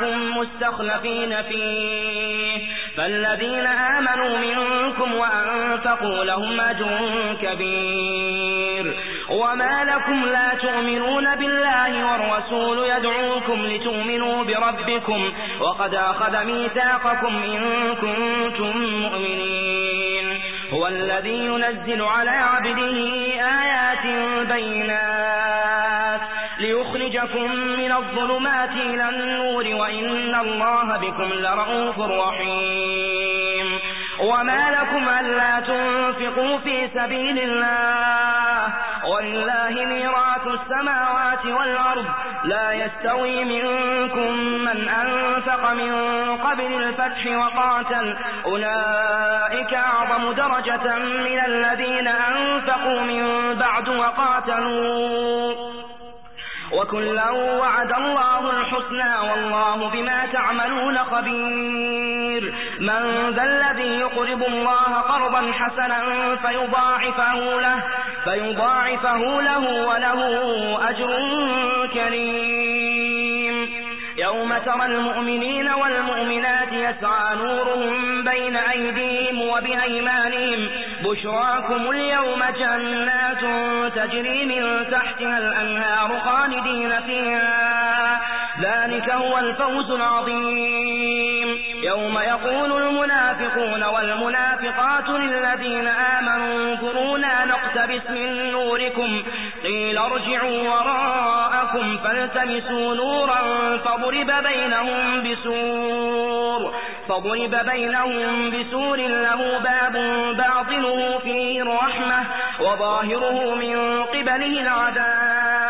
جعلكم مستخلفين فيه. فالذين آمنوا منكم وأنفقوا لهم أجر كبير. وما لكم لا تؤمنون بالله والرسول يدعوكم لتؤمنوا بربكم. وقد أخذ ميثاقكم إن كنتم مؤمنين. هو الذي ينزل على عبده آيات بينات. ليخرجكم من الظلمات إلى النور وإن الله بكم لرؤوف رحيم. وما لكم ألا تنفقوا في سبيل الله. ولله ميراث السماوات والأرض. لا يستوي منكم من أنفق من قبل الفتح وقاتل. أولئك أعظم درجة من الذين أنفقوا من بعد وقاتلوا. وكلا وعد الله الحسنى والله بما تعملون خبير. من ذا الذي يقرب الله قرضا حسنا فيضاعفه له فيضاعفه له وله أجر كريم. يوم ترى المؤمنين والمؤمنات يسعى نورهم بين أيديهم وبأيمانهم. بشراكم اليوم جنات تجري من تحتها الأنهار خالدين فيها. ذلك هو الفوز العظيم. يوم يقول المنافقون والمنافقات للذين آمنوا انظرونا نقتبس من نوركم. قيل ارجعوا وراءكم فالتمسوا نورا فضرب بينهم بسور. فضرب بينهم بسور له باب باطنه فيه الرحمة وظاهره من قبله العذاب.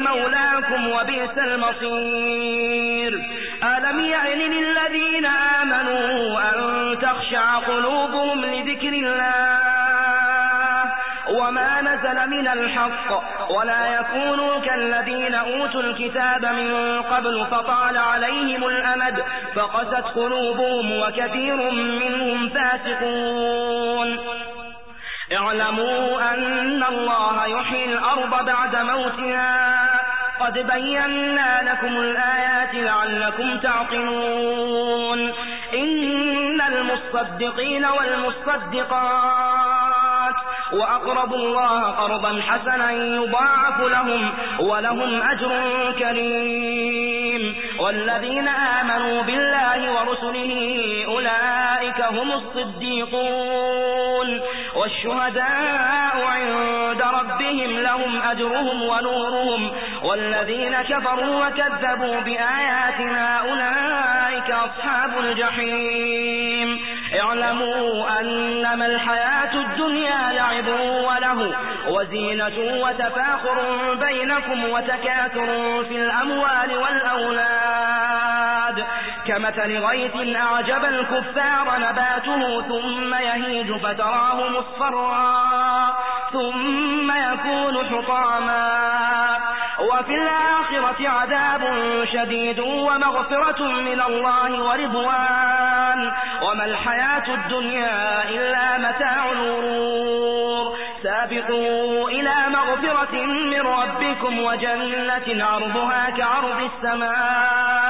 مولاكم وبئس المصير. ألم يعن للذين آمنوا أن تخشع قلوبهم لذكر الله وما نزل من الحق ولا يكونوا كالذين أوتوا الكتاب من قبل فطال عليهم الأمد فقست قلوبهم وكثير منهم فاسقون. اعلموا أن الله يحيي الأرض بعد موتها قد بينا لكم الآيات لعلكم تعقلون. إن المصدقين والمصدقات وأقرضوا الله قرضا حسنا يضاعف لهم ولهم أجر كريم. والذين آمنوا بالله ورسله أولئك هم الصديقون. والشهداء عند ربهم لهم أجرهم ونورهم والذين كفروا وكذبوا بآياتنا أولئك أصحاب الجحيم. اعلموا أنما الحياة الدنيا لعب وله وزينة وتفاخر بينكم وتكاثر في الأموال والأولاد. كمثل غيث أعجب الكفار نباته ثم يهيج فتراه مصفرا ثم يكون حطاما. وفي الآخرة عذاب شديد ومغفرة من الله ورضوان. وما الحياة الدنيا إلا متاع الغرور. سابقوا إلى مغفرة من ربكم وجنة عرضها كعرض السماء.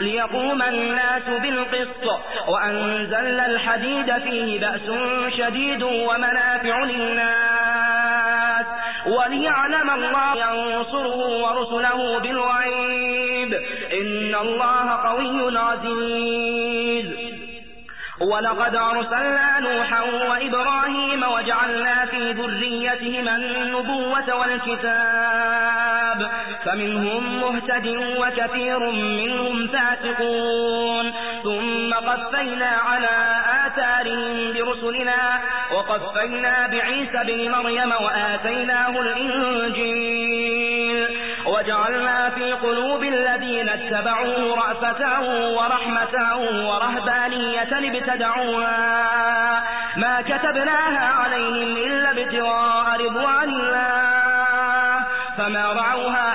ليقوم الناس بالقسط. وأنزلنا الحديد فيه بأس شديد ومنافع للناس. وليعلم الله ينصره ورسله بالغيب. إن الله قوي عزيز. ولقد أرسلنا نوحا وإبراهيم وجعلنا في ذريتهما النبوة والكتاب. فمنهم مهتد وكثير منهم فاسقون. ثم قفينا على آثارهم برسلنا وقفينا بعيسى بن مريم وآتيناه الإنجيل. وجعلنا في قلوب الذين اتبعوه رأفة ورحمة ورهبانية ابتدعوها ما كتبناها عليهم إلا ابتغاء رضوان الله. فما رعوها